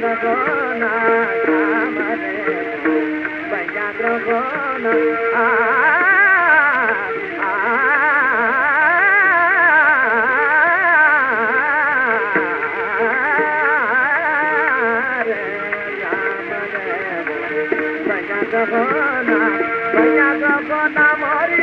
गौ नाम दो न आ रे